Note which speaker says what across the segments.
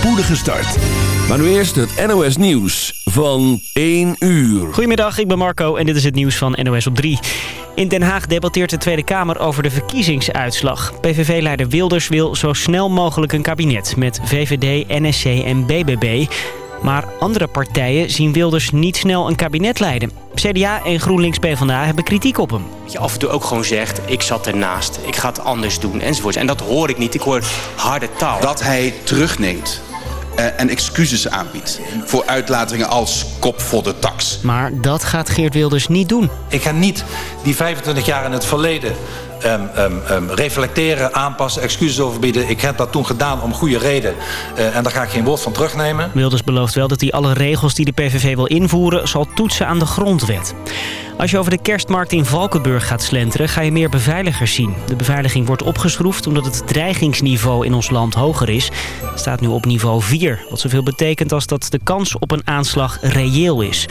Speaker 1: spoedige start. Maar nu eerst het NOS Nieuws van 1 uur.
Speaker 2: Goedemiddag, ik ben Marco en dit is het nieuws van NOS op 3. In Den Haag debatteert de Tweede Kamer over de verkiezingsuitslag. PVV-leider Wilders wil zo snel mogelijk een kabinet met VVD, NSC en BBB... Maar andere partijen zien Wilders niet snel een kabinet leiden. CDA en GroenLinks PvdA hebben kritiek op hem.
Speaker 3: Dat je af en toe ook gewoon zegt, ik zat ernaast, ik ga het anders doen enzovoort. En dat hoor ik niet, ik hoor harde taal.
Speaker 4: Dat hij terugneemt en excuses aanbiedt voor uitlatingen als kop voor de tax.
Speaker 2: Maar dat gaat Geert Wilders niet doen.
Speaker 5: Ik ga niet die 25 jaar in het verleden Um, um, um, reflecteren, aanpassen, excuses overbieden. Ik heb dat toen gedaan om goede reden. Uh, en daar ga ik geen woord van terugnemen.
Speaker 2: Wilders belooft wel dat hij alle regels die de PVV wil invoeren... zal toetsen aan de grondwet. Als je over de kerstmarkt in Valkenburg gaat slenteren... ga je meer beveiligers zien. De beveiliging wordt opgeschroefd omdat het dreigingsniveau in ons land hoger is. Het staat nu op niveau 4. Wat zoveel betekent als dat de kans op een aanslag reëel is.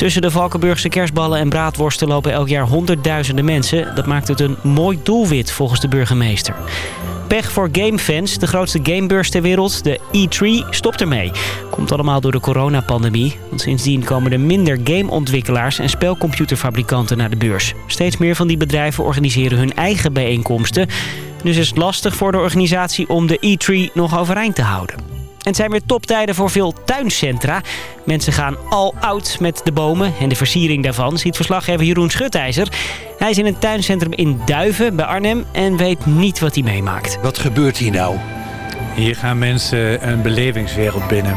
Speaker 2: Tussen de Valkenburgse kerstballen en braadworsten lopen elk jaar honderdduizenden mensen. Dat maakt het een mooi doelwit volgens de burgemeester. Pech voor gamefans. De grootste gamebeurs ter wereld, de E3, stopt ermee. Komt allemaal door de coronapandemie. Want sindsdien komen er minder gameontwikkelaars en spelcomputerfabrikanten naar de beurs. Steeds meer van die bedrijven organiseren hun eigen bijeenkomsten. Dus is het lastig voor de organisatie om de E3 nog overeind te houden. En het zijn weer toptijden voor veel tuincentra. Mensen gaan al oud met de bomen en de versiering daarvan, ziet verslaggever Jeroen Schutijzer. Hij is in een tuincentrum in Duiven bij Arnhem en weet niet wat hij meemaakt.
Speaker 6: Wat gebeurt hier nou?
Speaker 7: Hier gaan mensen een belevingswereld binnen.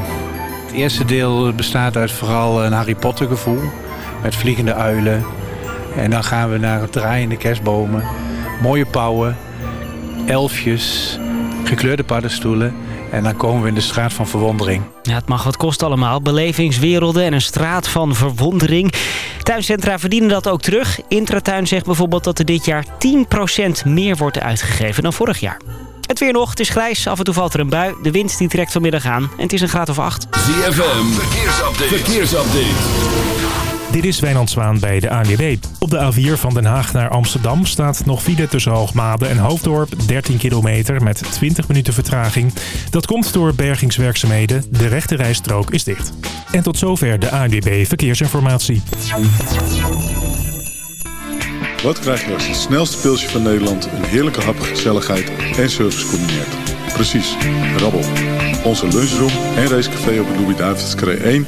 Speaker 7: Het eerste deel bestaat uit vooral een Harry Potter gevoel. Met vliegende uilen. En dan gaan we naar draaiende kerstbomen. Mooie pauwen. Elfjes. Gekleurde paddenstoelen. En dan komen we in de straat van verwondering.
Speaker 2: Ja, het mag wat kosten allemaal. Belevingswerelden en een straat van verwondering. Tuincentra verdienen dat ook terug. Intratuin zegt bijvoorbeeld dat er dit jaar 10% meer wordt uitgegeven dan vorig jaar. Het weer nog, het is grijs, af en toe valt er een bui. De wind die trekt vanmiddag aan en het is een graad of 8.
Speaker 1: ZFM, verkeersupdate. verkeersupdate.
Speaker 8: Dit is Wijnand Zwaan bij de ANWB. Op de A4 van Den Haag naar Amsterdam staat nog file tussen Hoogmade en Hoofddorp. 13 kilometer met 20 minuten vertraging. Dat komt door bergingswerkzaamheden. De rechte rijstrook is dicht. En tot zover de ANWB Verkeersinformatie.
Speaker 9: Wat krijg je als het snelste pilsje van Nederland... een heerlijke hap, gezelligheid en service combineert? Precies, rabbel. Onze lunchroom en racecafé op de Louis-David's 1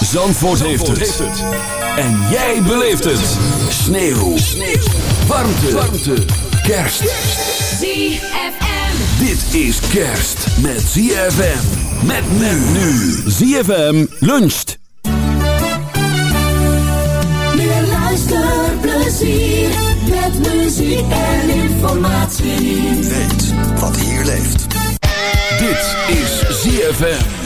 Speaker 1: Zandvoort, heeft, het. En jij beleeft het. Sneeuw. Sneeuw. Warmte. Warmte. Kerst.
Speaker 10: ZFM.
Speaker 1: Dit is kerst met ZFM. Met men nu. ZFM luncht.
Speaker 10: Meer luisterplezier. Met muziek en informatie.
Speaker 1: Weet wat hier leeft. Dit is ZFM.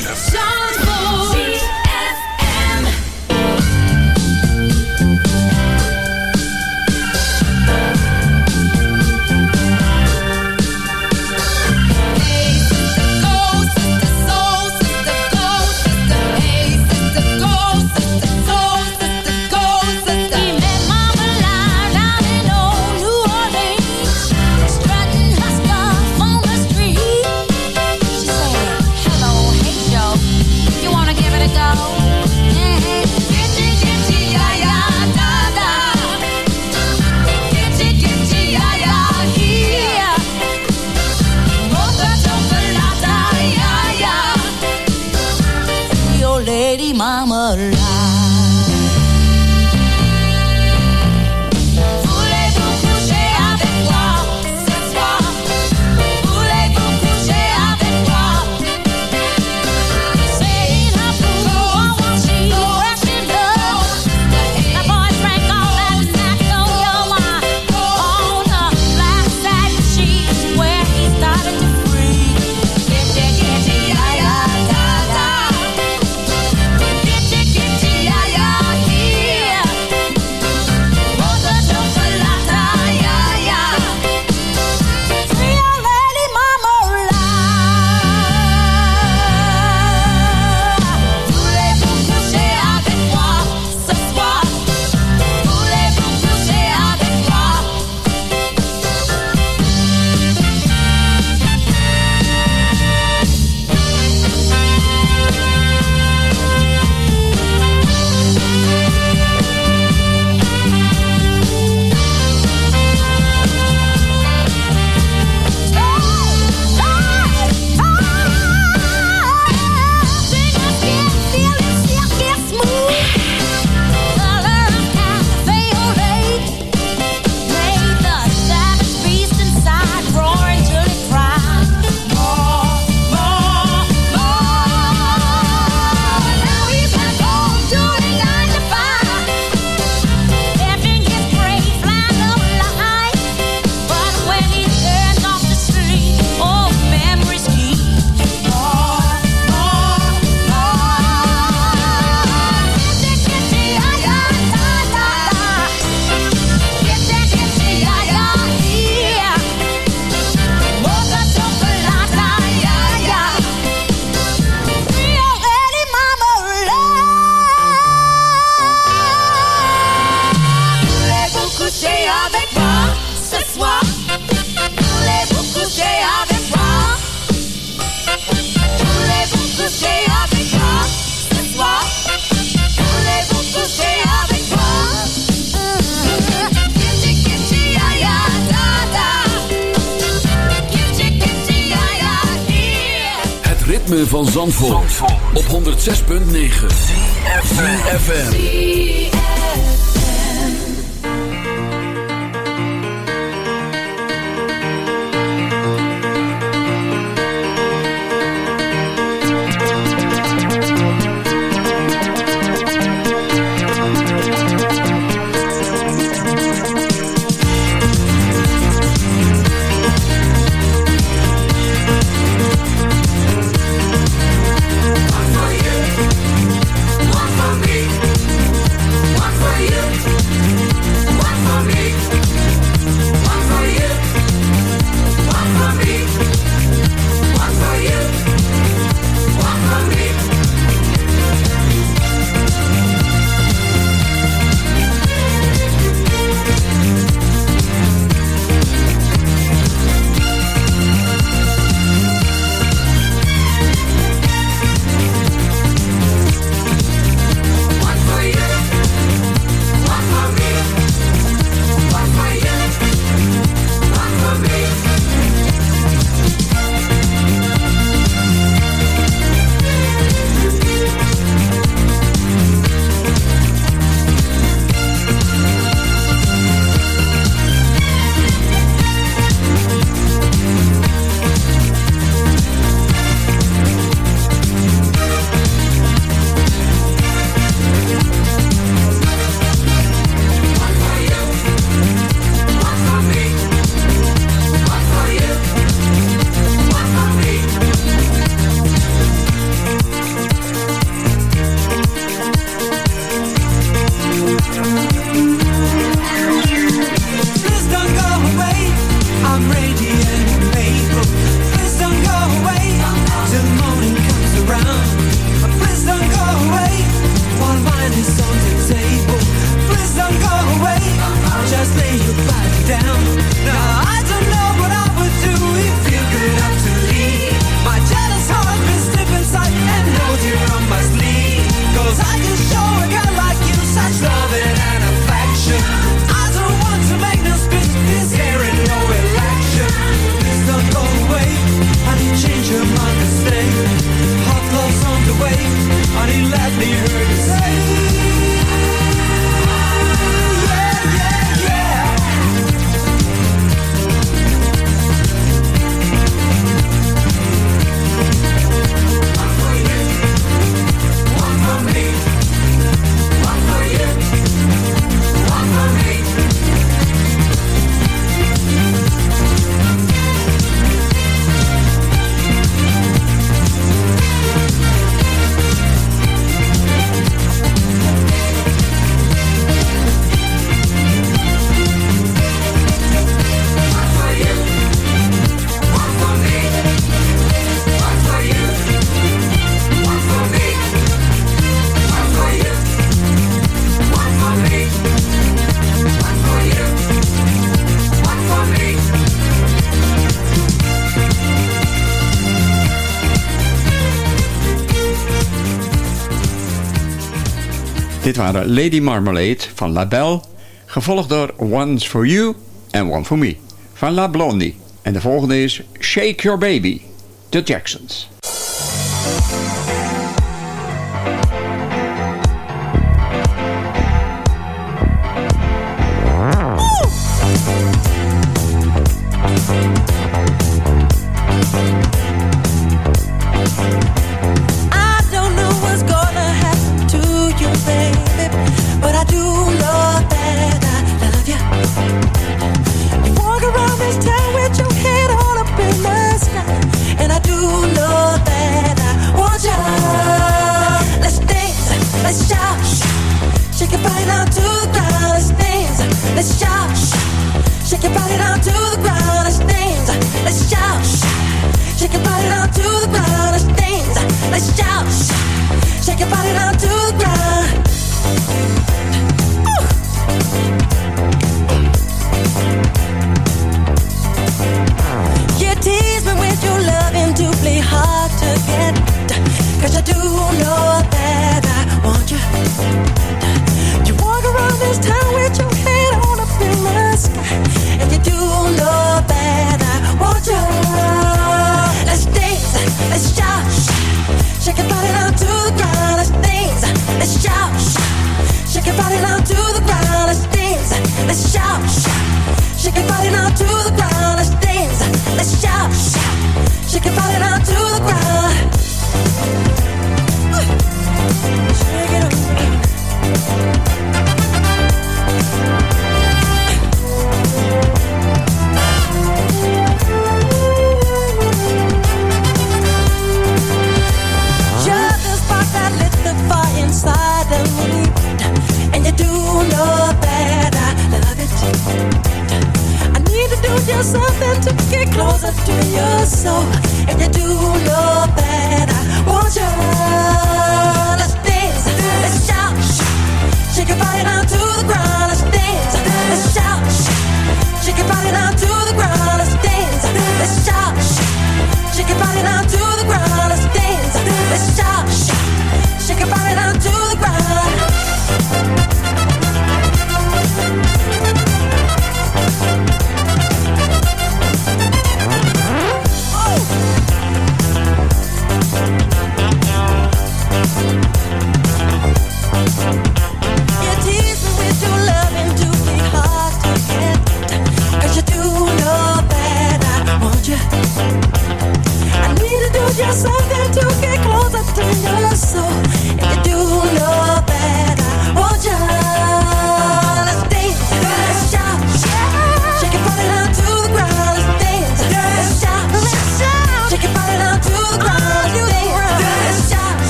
Speaker 11: Lady Marmalade van La Belle, gevolgd door One's for You en One for Me van La Blondie. En de volgende is Shake Your Baby, The Jacksons.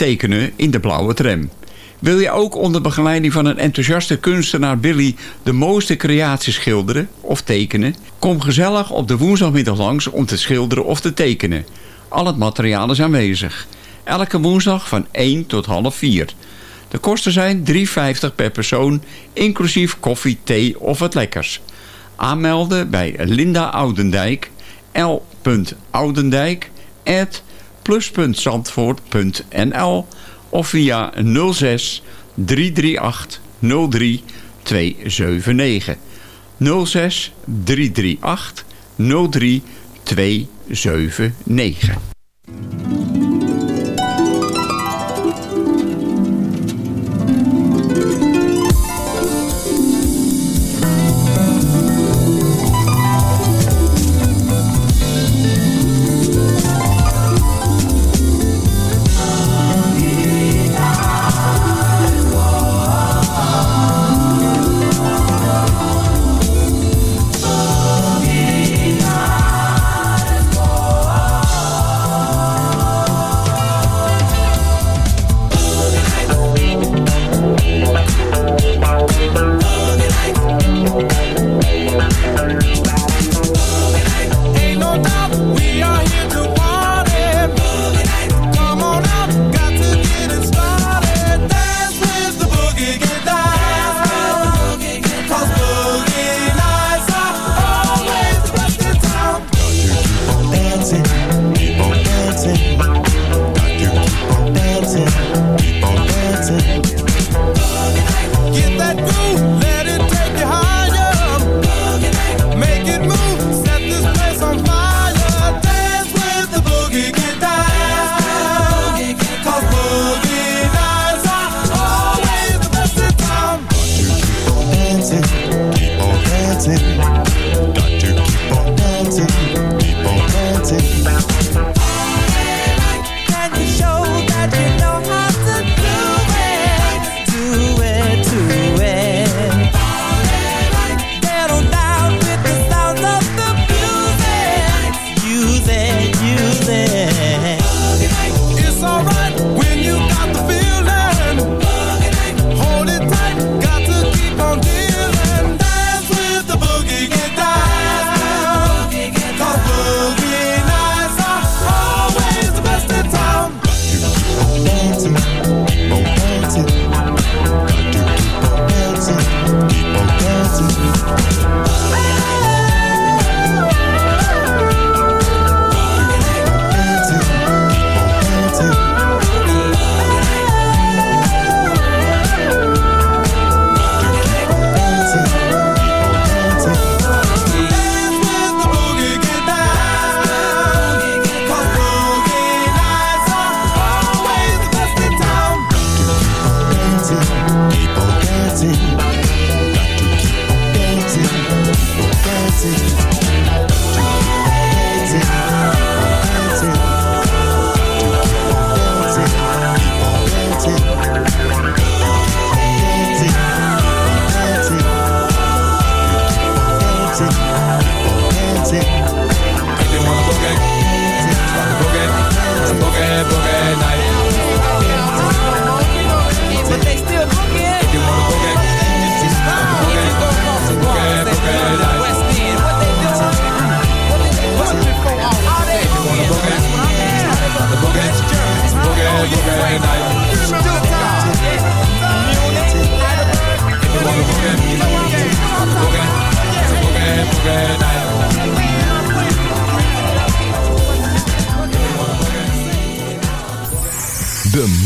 Speaker 12: tekenen in de blauwe tram. Wil je ook onder begeleiding van een enthousiaste kunstenaar Billy... de mooiste creaties schilderen of tekenen? Kom gezellig op de woensdagmiddag langs om te schilderen of te tekenen. Al het materiaal is aanwezig. Elke woensdag van 1 tot half 4. De kosten zijn 3,50 per persoon, inclusief koffie, thee of wat lekkers. Aanmelden bij Linda Oudendijk, l.oudendijk at plus.zandvoort.nl of via 06 338 03279. 06 338
Speaker 13: 03279.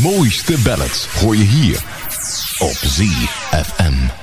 Speaker 13: mooiste ballads hoor je hier op ZFM.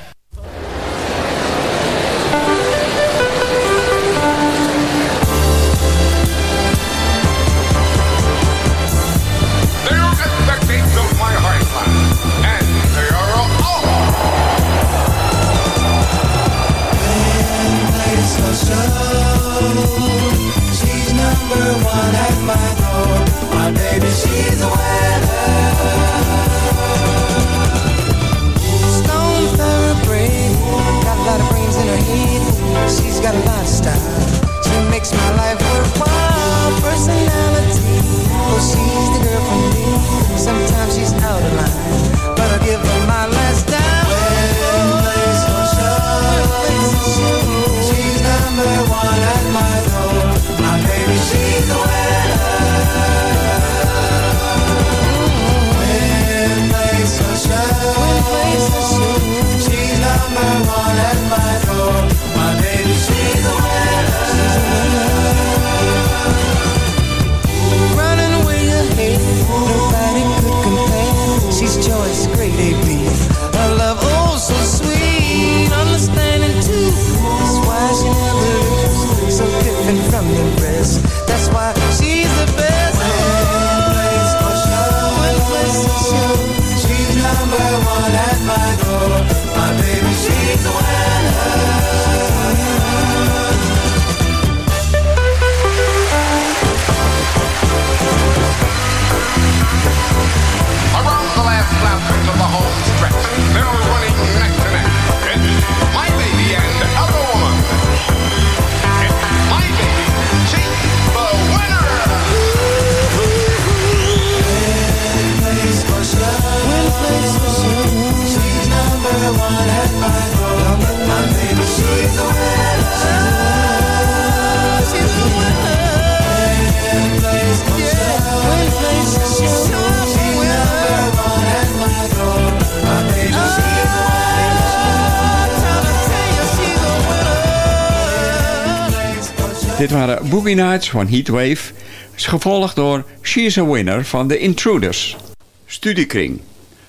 Speaker 12: Dit waren Boogie Nights van Heatwave, gevolgd door She's a Winner van The Intruders. Studiekring.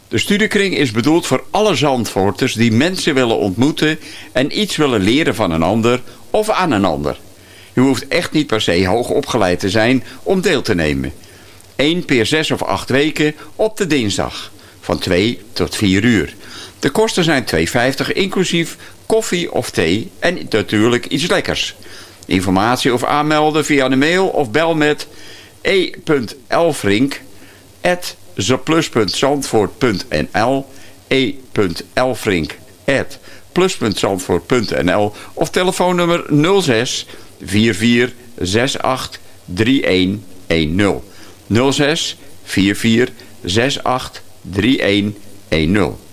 Speaker 12: De studiekring is bedoeld voor alle Zandvoorters die mensen willen ontmoeten en iets willen leren van een ander of aan een ander. Je hoeft echt niet per se hoog opgeleid te zijn om deel te nemen. 1 per 6 of 8 weken op de dinsdag van 2 tot 4 uur. De kosten zijn 2,50 inclusief koffie of thee en natuurlijk iets lekkers. Informatie of aanmelden via de mail of bel met e.elfrink at of telefoonnummer 06 44 68 3110 06 44 68 3110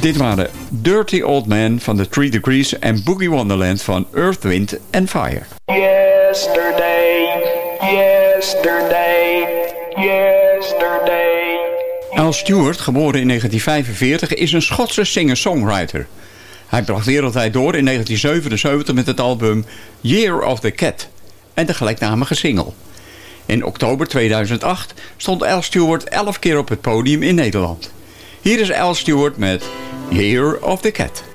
Speaker 12: Dit waren Dirty Old Man van The Three Degrees en Boogie Wonderland van Earth, Wind and Fire.
Speaker 6: Yesterday, yesterday, yesterday.
Speaker 12: Al Stewart, geboren in 1945, is een Schotse singer-songwriter. Hij bracht wereldwijd door in 1977 met het album Year of the Cat en de gelijknamige single. In oktober 2008 stond Al Stewart 11 keer op het podium in Nederland. Hier is Al Stewart met Year of the Cat.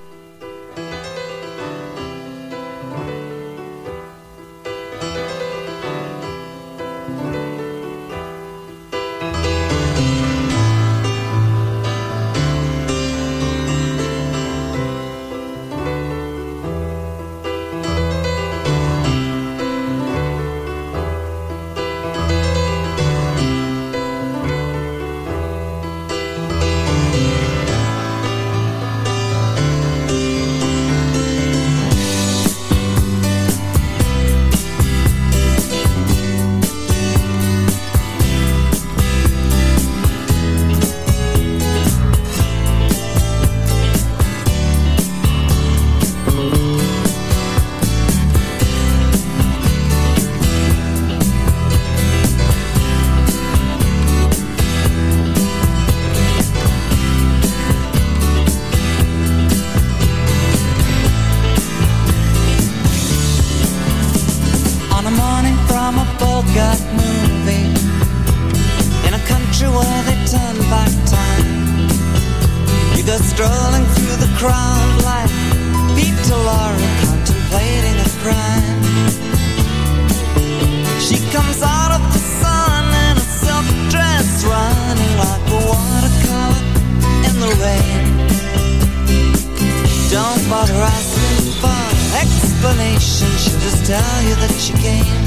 Speaker 11: She came.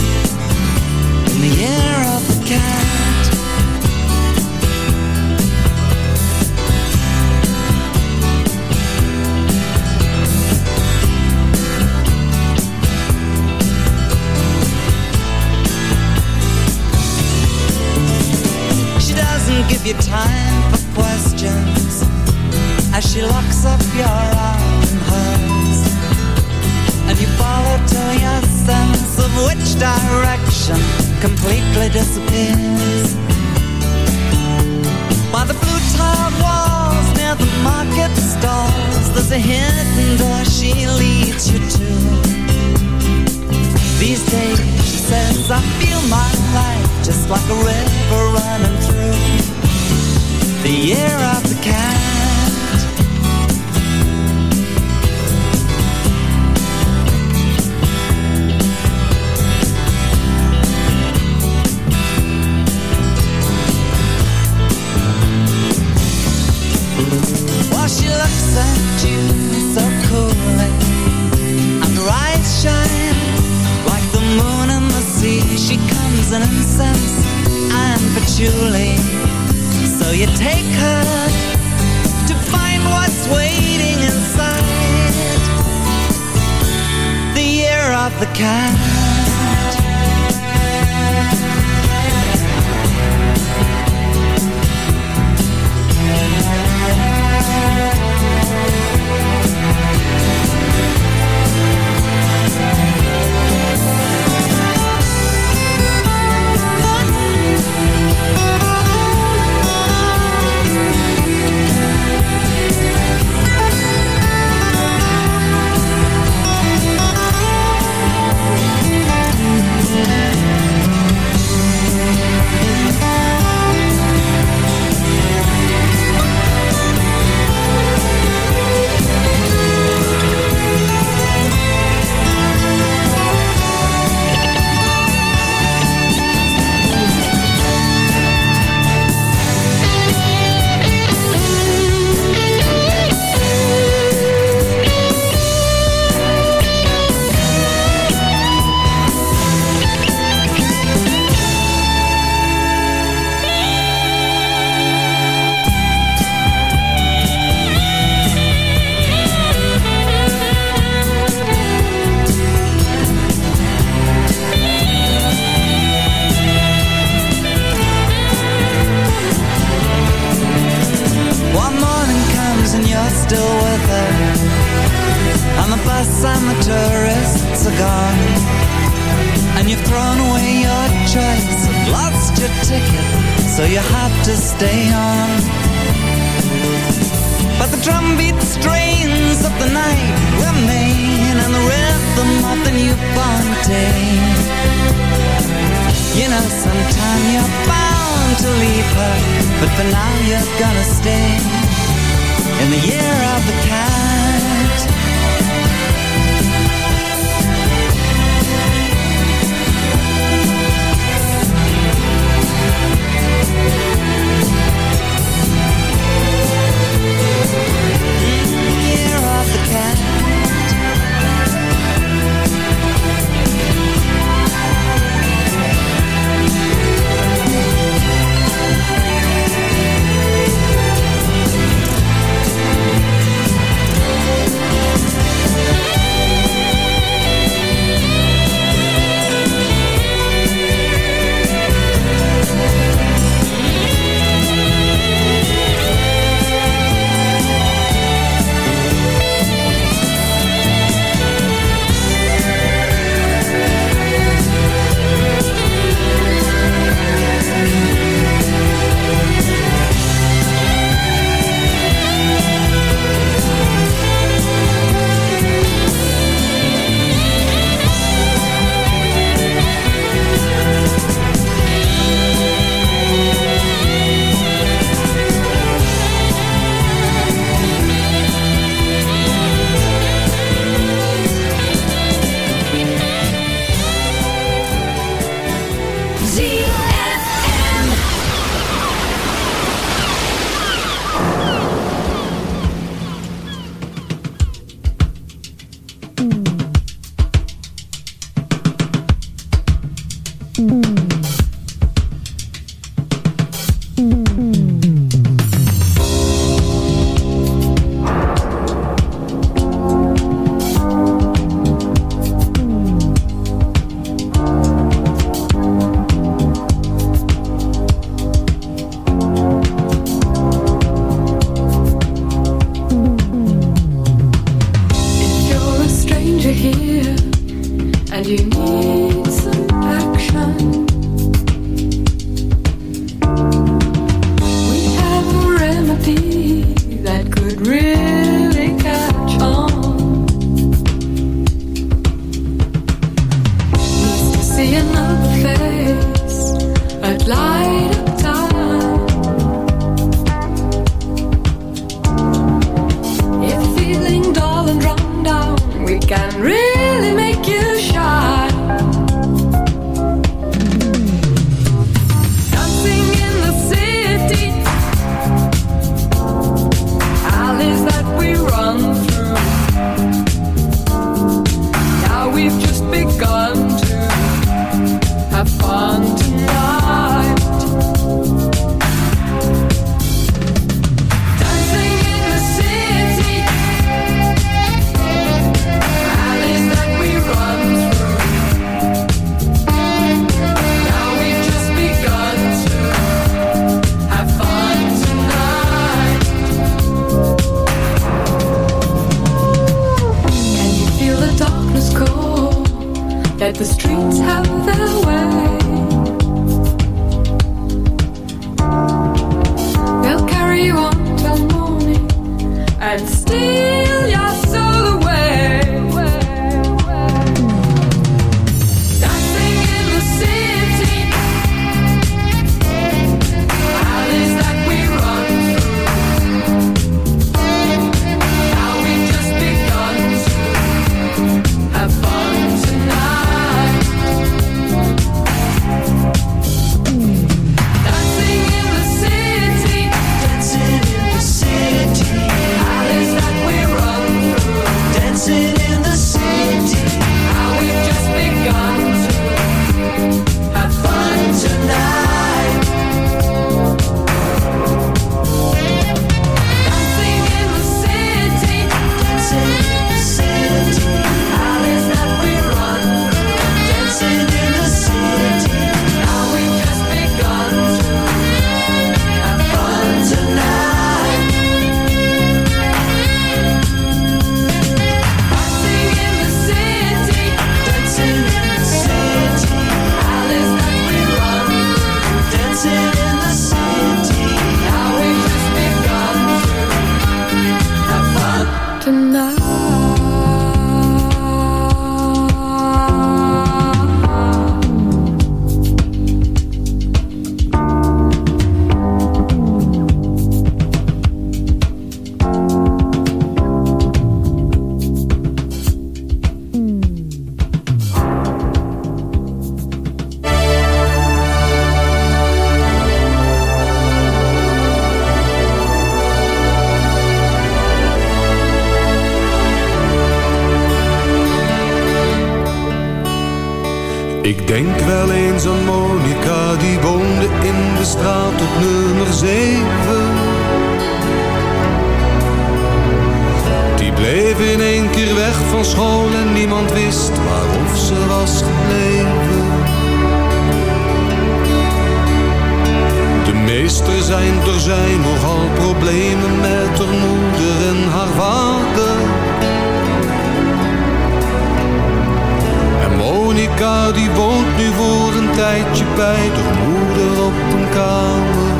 Speaker 14: Tijdje bij de moeder op een kamer.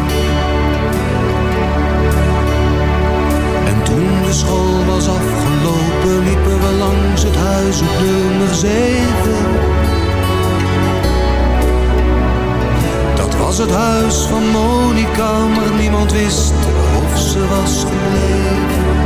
Speaker 14: En toen de school was afgelopen liepen we langs het huis op nummer 7. Dat was het huis van Monica, maar niemand wist of ze was gebleven.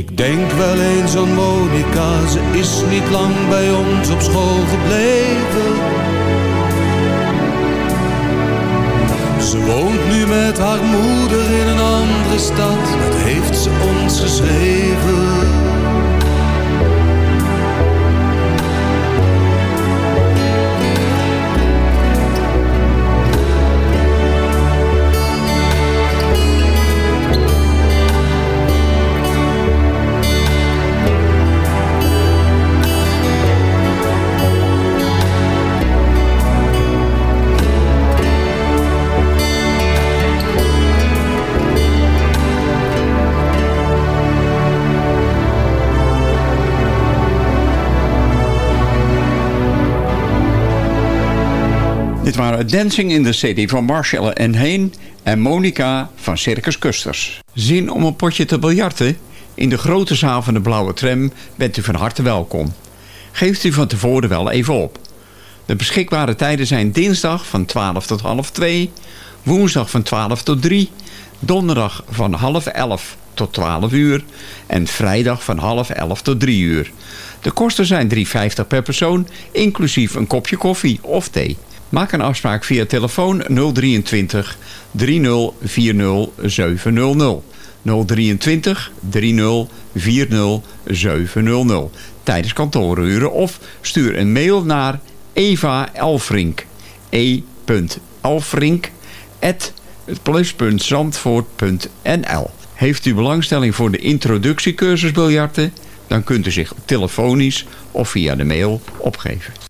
Speaker 14: Ik denk wel eens aan Monica, ze is niet lang bij ons op school gebleven. Ze woont nu met haar moeder in een andere stad, dat heeft ze ons geschreven.
Speaker 12: Dancing in the City van Marshall en Heen en Monica van Circus Custers. Zin om een potje te biljarten? In de grote zaal van de Blauwe Tram bent u van harte welkom. Geeft u van tevoren wel even op. De beschikbare tijden zijn dinsdag van 12 tot half 2, woensdag van 12 tot 3, donderdag van half 11 tot 12 uur en vrijdag van half 11 tot 3 uur. De kosten zijn 3,50 per persoon, inclusief een kopje koffie of thee. Maak een afspraak via telefoon 023 3040 700. 023 3040 700 tijdens kantooruren of stuur een mail naar Eva Elfrink. e.elfrink plus.zandvoort.nl Heeft u belangstelling voor de introductiecursus biljarten? Dan kunt u zich telefonisch of via de mail opgeven.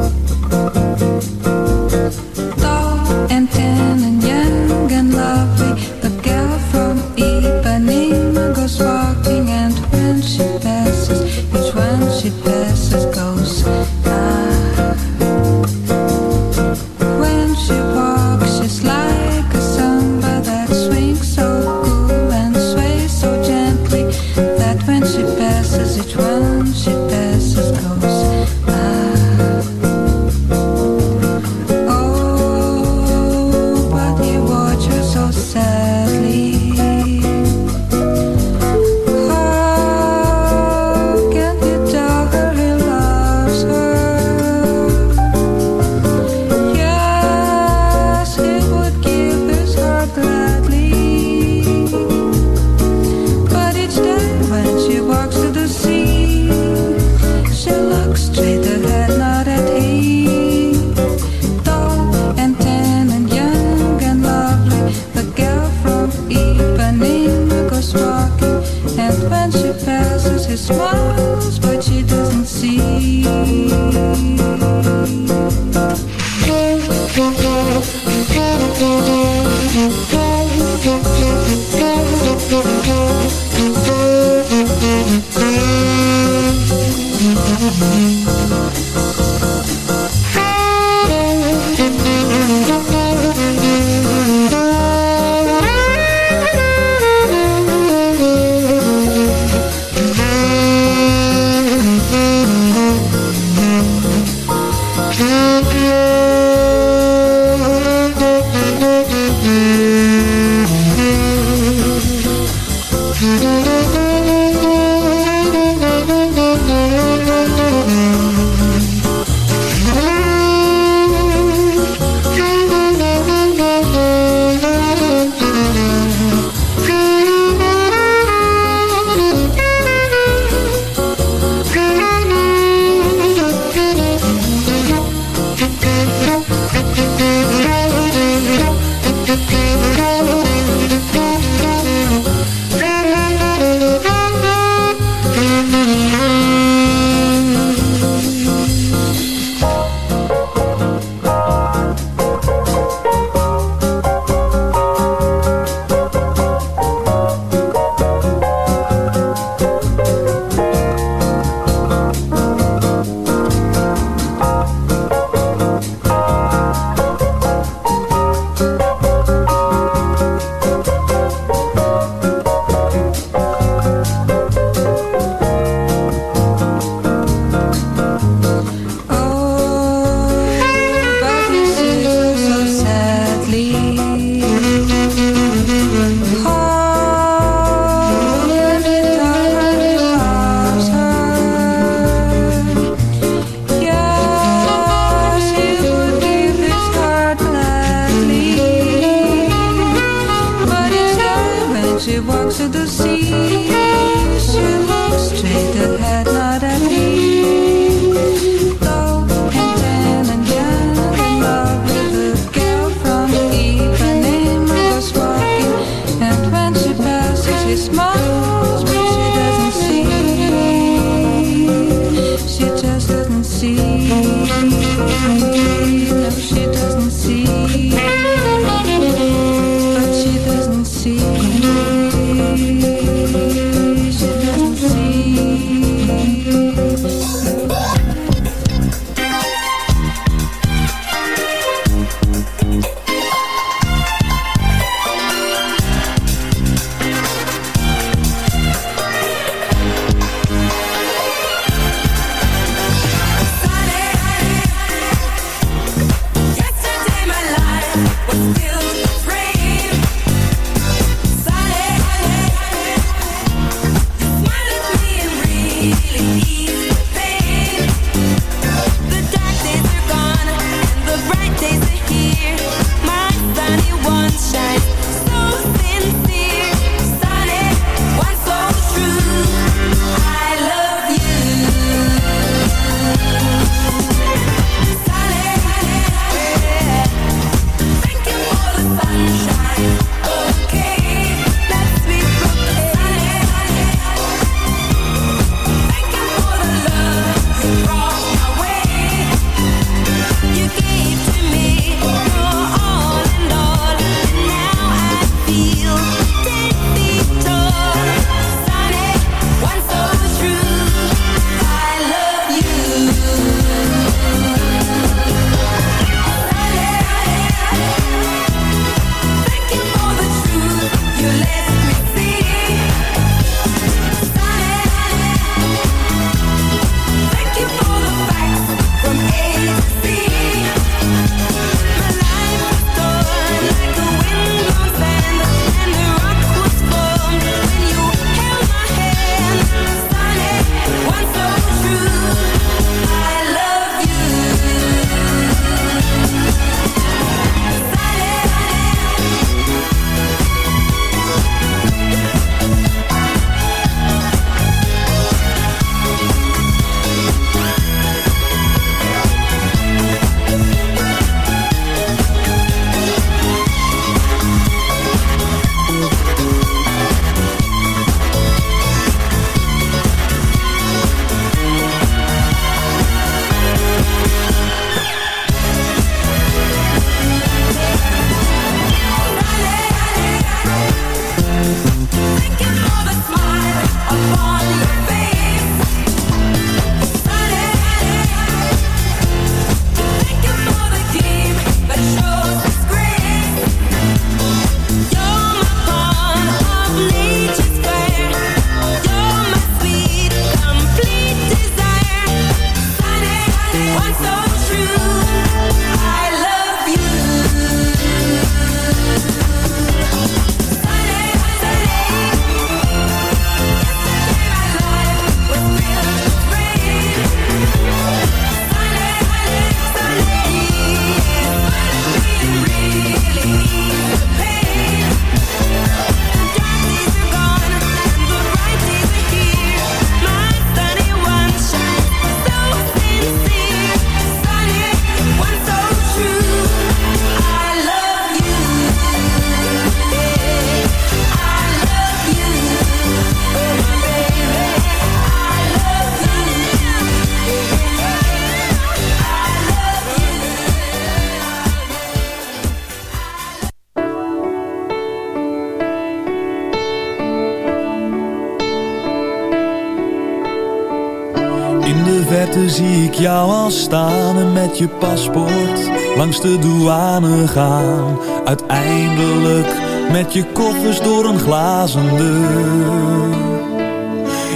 Speaker 15: Jou al staan en met je paspoort langs de douane gaan. Uiteindelijk met je koffers door een glazen deur.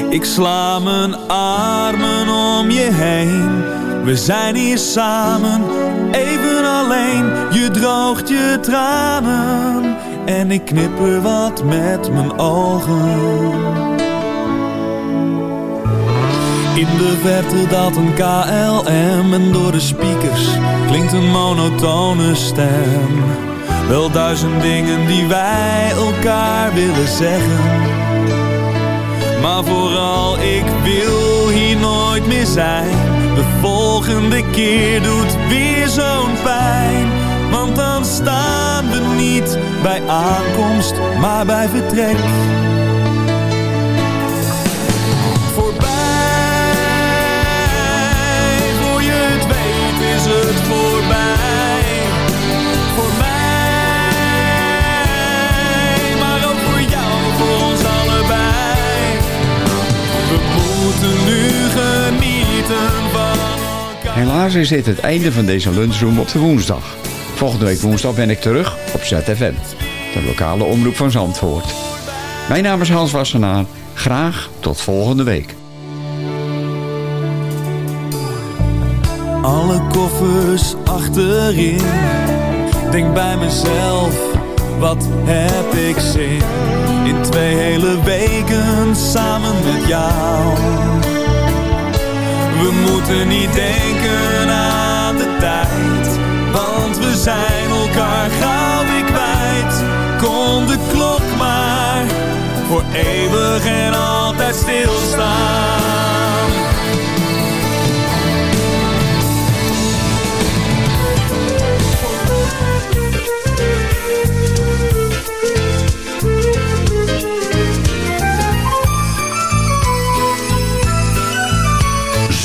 Speaker 15: Ik sla mijn armen om je heen. We zijn hier samen, even alleen. Je droogt je tranen en ik knipper wat met mijn ogen. In de verte dat een KLM en door de speakers klinkt een monotone stem. Wel duizend dingen die wij elkaar willen zeggen. Maar vooral ik wil hier nooit meer zijn. De volgende keer doet weer zo'n pijn. Want dan staan we niet bij aankomst, maar bij vertrek.
Speaker 12: Helaas is dit het einde van deze lunchroom op de woensdag. Volgende week woensdag ben ik terug op ZFM, de lokale omroep van Zandvoort. Mijn naam is Hans Wassenaar. Graag tot volgende week.
Speaker 15: alle koffers achterin. Denk bij mezelf, wat heb ik zin in twee hele weken samen met jou. We moeten niet denken aan de tijd, want we zijn elkaar gauw weer kwijt. Kon de klok maar voor eeuwig en altijd stilstaan.